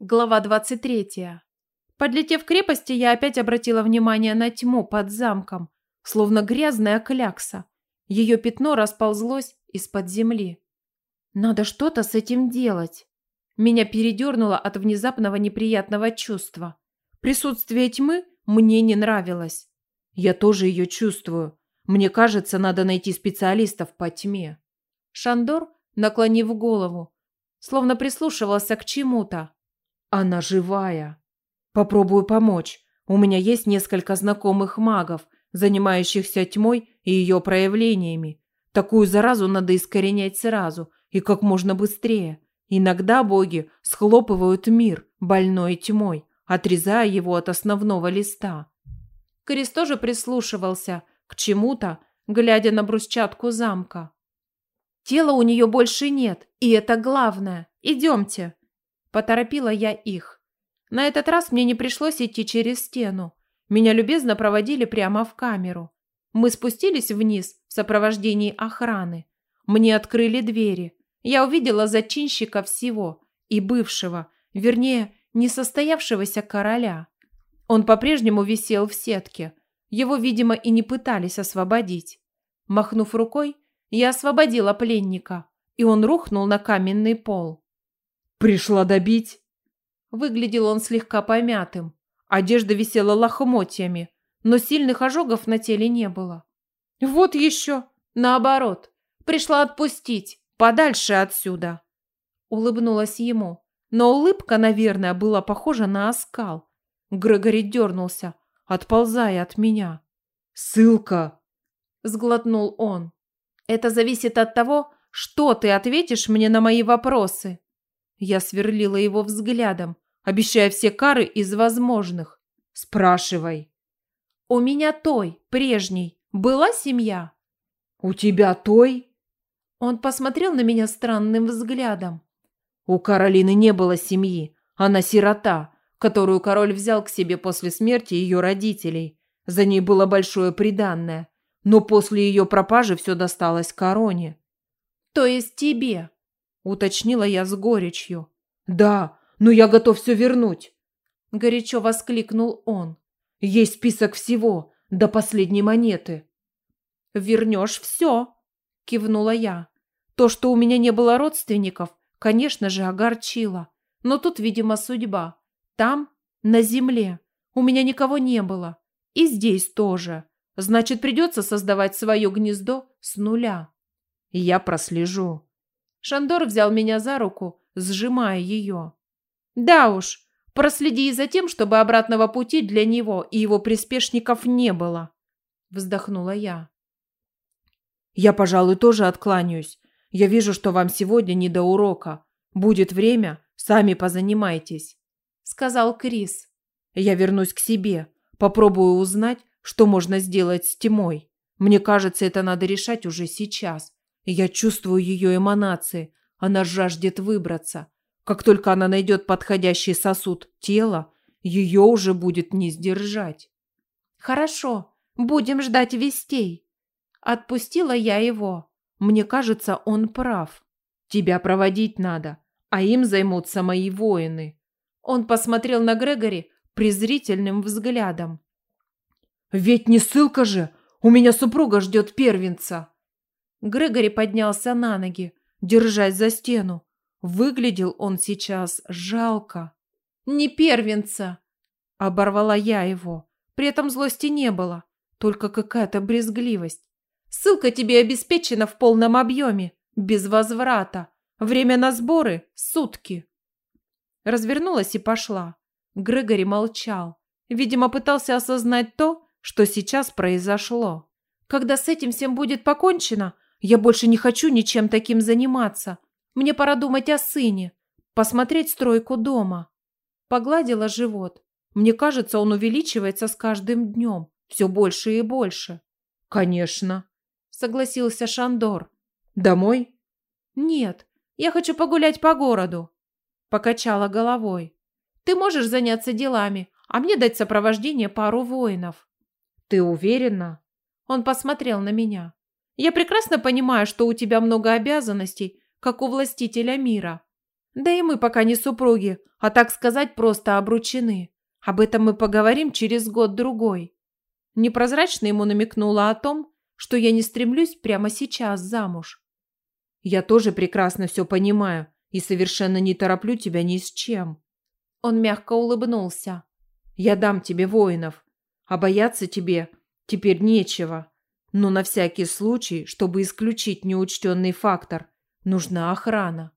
Глава 23. Подлетев к крепости, я опять обратила внимание на тьму под замком, словно грязная клякса. Ее пятно расползлось из-под земли. Надо что-то с этим делать. Меня передернуло от внезапного неприятного чувства. Присутствие тьмы мне не нравилось. Я тоже ее чувствую. Мне кажется, надо найти специалистов по тьме. Шандор, наклонив голову, словно прислушивался к чему-то, она живая. Попробую помочь. У меня есть несколько знакомых магов, занимающихся тьмой и ее проявлениями. Такую заразу надо искоренять сразу и как можно быстрее. Иногда боги схлопывают мир больной тьмой, отрезая его от основного листа. Крис тоже прислушивался к чему-то, глядя на брусчатку замка. Тела у нее больше нет, и это главное. Идемте. Поторопила я их. На этот раз мне не пришлось идти через стену. Меня любезно проводили прямо в камеру. Мы спустились вниз в сопровождении охраны. Мне открыли двери. Я увидела зачинщика всего и бывшего, вернее, несостоявшегося короля. Он по-прежнему висел в сетке. Его, видимо, и не пытались освободить. Махнув рукой, я освободила пленника, и он рухнул на каменный пол. «Пришла добить?» Выглядел он слегка помятым. Одежда висела лохмотьями, но сильных ожогов на теле не было. «Вот еще! Наоборот! Пришла отпустить! Подальше отсюда!» Улыбнулась ему, но улыбка, наверное, была похожа на оскал. Грегори дернулся, отползая от меня. «Ссылка!» – сглотнул он. «Это зависит от того, что ты ответишь мне на мои вопросы». Я сверлила его взглядом, обещая все кары из возможных. «Спрашивай». «У меня той, прежней, была семья?» «У тебя той?» Он посмотрел на меня странным взглядом. «У Каролины не было семьи. Она сирота, которую король взял к себе после смерти ее родителей. За ней было большое приданное. Но после ее пропажи все досталось короне». «То есть тебе?» Уточнила я с горечью. Да, но я готов все вернуть, горячо воскликнул он. Есть список всего, до последней монеты. Вернешь все, кивнула я. То, что у меня не было родственников, конечно же, огорчило. Но тут, видимо, судьба. Там, на земле, у меня никого не было. И здесь тоже. Значит, придется создавать свое гнездо с нуля. Я прослежу. Шандор взял меня за руку, сжимая ее. «Да уж, проследи за тем, чтобы обратного пути для него и его приспешников не было», вздохнула я. «Я, пожалуй, тоже откланяюсь. Я вижу, что вам сегодня не до урока. Будет время, сами позанимайтесь», сказал Крис. «Я вернусь к себе, попробую узнать, что можно сделать с тьмой. Мне кажется, это надо решать уже сейчас. Я чувствую ее эманации. Она жаждет выбраться. Как только она найдет подходящий сосуд тела, ее уже будет не сдержать. Хорошо, будем ждать вестей. Отпустила я его. Мне кажется, он прав. Тебя проводить надо, а им займутся мои воины. Он посмотрел на Грегори презрительным взглядом. Ведь не ссылка же. У меня супруга ждет первенца. Грегори поднялся на ноги, держась за стену. Выглядел он сейчас жалко. «Не первенца!» Оборвала я его. При этом злости не было, только какая-то брезгливость. «Ссылка тебе обеспечена в полном объеме, без возврата. Время на сборы – сутки». Развернулась и пошла. Грегори молчал. Видимо, пытался осознать то, что сейчас произошло. Когда с этим всем будет покончено, я больше не хочу ничем таким заниматься. Мне пора думать о сыне, посмотреть стройку дома. Погладила живот. Мне кажется, он увеличивается с каждым днем. Все больше и больше. Конечно, согласился Шандор. Домой? Нет, я хочу погулять по городу. Покачала головой. Ты можешь заняться делами, а мне дать сопровождение пару воинов. Ты уверена? Он посмотрел на меня. Я прекрасно понимаю, что у тебя много обязанностей, как у властителя мира. Да и мы пока не супруги, а так сказать, просто обручены. Об этом мы поговорим через год-другой. Непрозрачно ему намекнула о том, что я не стремлюсь прямо сейчас замуж. Я тоже прекрасно все понимаю и совершенно не тороплю тебя ни с чем. Он мягко улыбнулся. Я дам тебе воинов, а бояться тебе теперь нечего. Но на всякий случай, чтобы исключить неучтенный фактор, нужна охрана.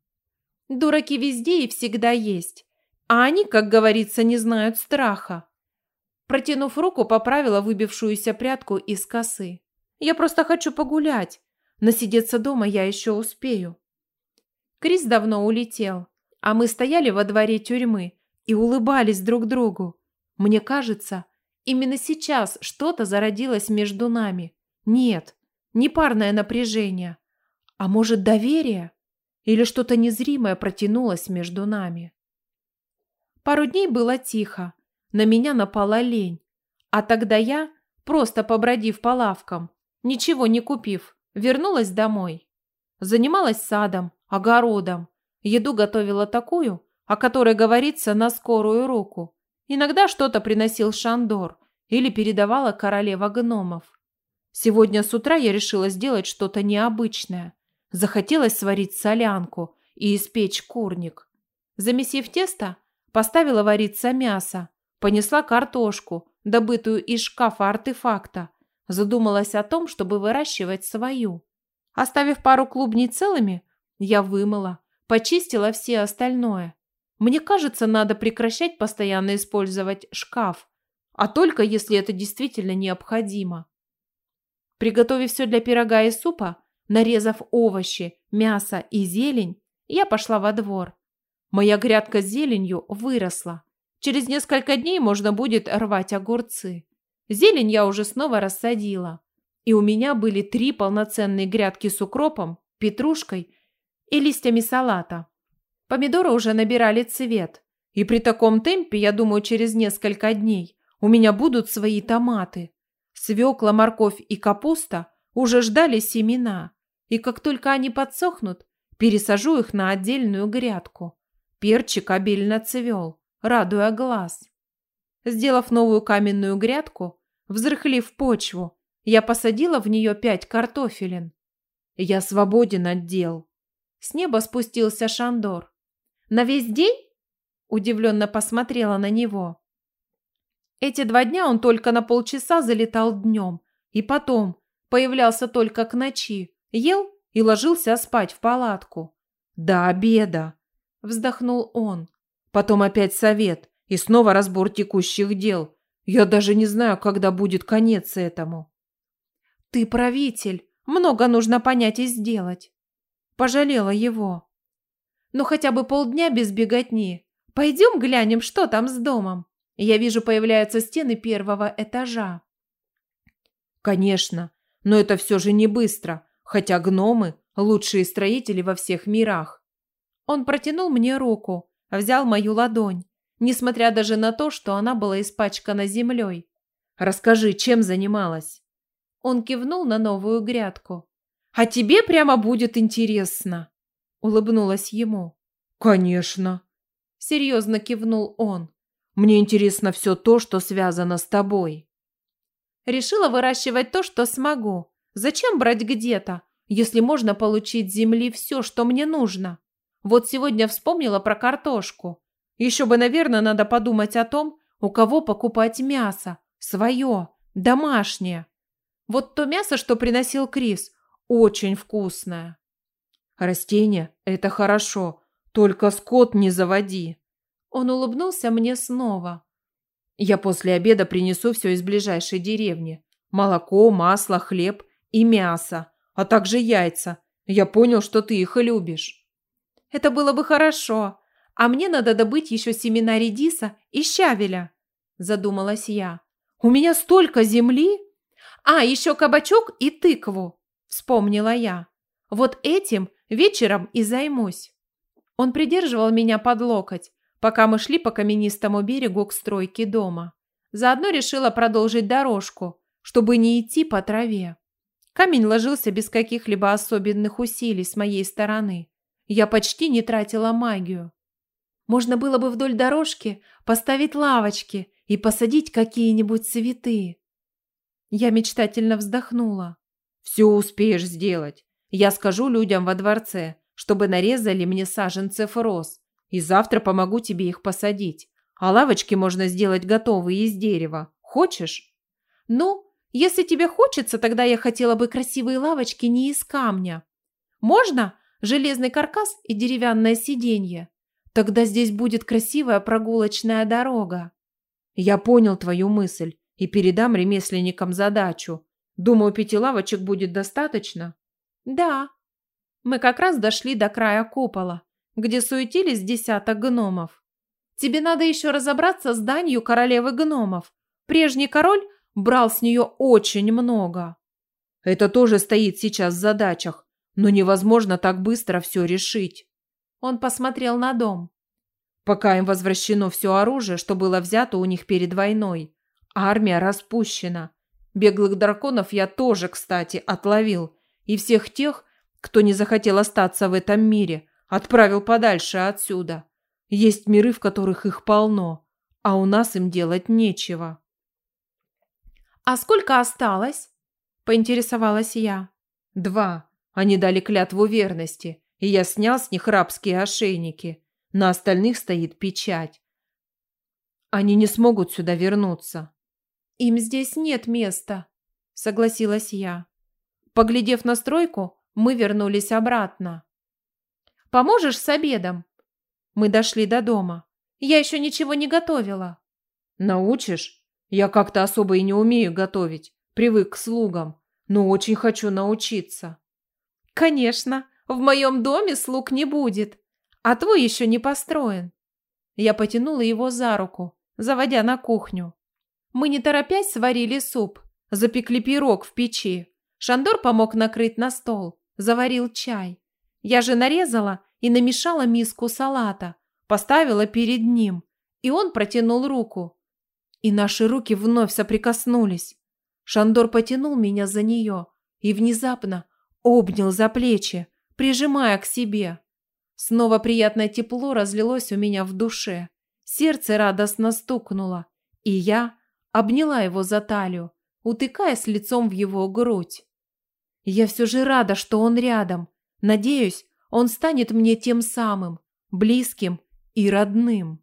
Дураки везде и всегда есть. А они, как говорится, не знают страха. Протянув руку, поправила выбившуюся прядку из косы. Я просто хочу погулять. Насидеться дома я еще успею. Крис давно улетел, а мы стояли во дворе тюрьмы и улыбались друг другу. Мне кажется, именно сейчас что-то зародилось между нами. Нет, не парное напряжение, а может доверие? Или что-то незримое протянулось между нами. Пару дней было тихо, на меня напала лень. А тогда я, просто побродив по лавкам, ничего не купив, вернулась домой. Занималась садом, огородом, еду готовила такую, о которой говорится на скорую руку. Иногда что-то приносил Шандор или передавала королева гномов. Сегодня с утра я решила сделать что-то необычное. Захотелось сварить солянку и испечь курник. Замесив тесто, поставила вариться мясо, понесла картошку, добытую из шкафа артефакта, задумалась о том, чтобы выращивать свою. Оставив пару клубней целыми, я вымыла, почистила все остальное. Мне кажется, надо прекращать постоянно использовать шкаф, а только если это действительно необходимо. Приготовив все для пирога и супа, Нарезав овощи, мясо и зелень, я пошла во двор. Моя грядка с зеленью выросла. Через несколько дней можно будет рвать огурцы. Зелень я уже снова рассадила. И у меня были три полноценные грядки с укропом, петрушкой и листьями салата. Помидоры уже набирали цвет. И при таком темпе, я думаю, через несколько дней у меня будут свои томаты. Свекла, морковь и капуста уже ждали семена и как только они подсохнут, пересажу их на отдельную грядку. Перчик обильно цвел, радуя глаз. Сделав новую каменную грядку, взрыхлив почву, я посадила в нее пять картофелин. Я свободен от дел. С неба спустился Шандор. На весь день? Удивленно посмотрела на него. Эти два дня он только на полчаса залетал днем, и потом появлялся только к ночи, Ел и ложился спать в палатку. «До обеда!» – вздохнул он. Потом опять совет и снова разбор текущих дел. Я даже не знаю, когда будет конец этому. «Ты правитель, много нужно понять и сделать». Пожалела его. «Ну хотя бы полдня без беготни. Пойдем глянем, что там с домом. Я вижу, появляются стены первого этажа». «Конечно, но это все же не быстро хотя гномы – лучшие строители во всех мирах. Он протянул мне руку, взял мою ладонь, несмотря даже на то, что она была испачкана землей. «Расскажи, чем занималась?» Он кивнул на новую грядку. «А тебе прямо будет интересно!» Улыбнулась ему. «Конечно!» Серьезно кивнул он. «Мне интересно все то, что связано с тобой». Решила выращивать то, что смогу. Зачем брать где-то, если можно получить с земли все, что мне нужно? Вот сегодня вспомнила про картошку. Еще бы, наверное, надо подумать о том, у кого покупать мясо. Свое, домашнее. Вот то мясо, что приносил Крис, очень вкусное. Растения – это хорошо, только скот не заводи. Он улыбнулся мне снова. Я после обеда принесу все из ближайшей деревни. Молоко, масло, хлеб и мясо, а также яйца. Я понял, что ты их любишь. Это было бы хорошо. А мне надо добыть еще семена редиса и щавеля, задумалась я. У меня столько земли. А, еще кабачок и тыкву, вспомнила я. Вот этим вечером и займусь. Он придерживал меня под локоть, пока мы шли по каменистому берегу к стройке дома. Заодно решила продолжить дорожку, чтобы не идти по траве. Камень ложился без каких-либо особенных усилий с моей стороны. Я почти не тратила магию. Можно было бы вдоль дорожки поставить лавочки и посадить какие-нибудь цветы. Я мечтательно вздохнула. Все успеешь сделать. Я скажу людям во дворце, чтобы нарезали мне саженцев роз, и завтра помогу тебе их посадить. А лавочки можно сделать готовые из дерева. Хочешь? Ну, если тебе хочется, тогда я хотела бы красивые лавочки не из камня. Можно железный каркас и деревянное сиденье? Тогда здесь будет красивая прогулочная дорога. Я понял твою мысль и передам ремесленникам задачу. Думаю, пяти лавочек будет достаточно. Да. Мы как раз дошли до края купола, где суетились десяток гномов. Тебе надо еще разобраться с данью королевы гномов. Прежний король брал с нее очень много. Это тоже стоит сейчас в задачах, но невозможно так быстро все решить. Он посмотрел на дом. Пока им возвращено все оружие, что было взято у них перед войной. Армия распущена. Беглых драконов я тоже, кстати, отловил. И всех тех, кто не захотел остаться в этом мире, отправил подальше отсюда. Есть миры, в которых их полно, а у нас им делать нечего. «А сколько осталось?» – поинтересовалась я. «Два. Они дали клятву верности, и я снял с них рабские ошейники. На остальных стоит печать. Они не смогут сюда вернуться». «Им здесь нет места», – согласилась я. Поглядев на стройку, мы вернулись обратно. «Поможешь с обедом?» Мы дошли до дома. Я еще ничего не готовила. «Научишь?» Я как-то особо и не умею готовить, привык к слугам, но очень хочу научиться. Конечно, в моем доме слуг не будет, а твой еще не построен. Я потянула его за руку, заводя на кухню. Мы не торопясь сварили суп, запекли пирог в печи. Шандор помог накрыть на стол, заварил чай. Я же нарезала и намешала миску салата, поставила перед ним, и он протянул руку, и наши руки вновь соприкоснулись. Шандор потянул меня за нее и внезапно обнял за плечи, прижимая к себе. Снова приятное тепло разлилось у меня в душе. Сердце радостно стукнуло, и я обняла его за талию, утыкаясь лицом в его грудь. Я все же рада, что он рядом. Надеюсь, он станет мне тем самым, близким и родным.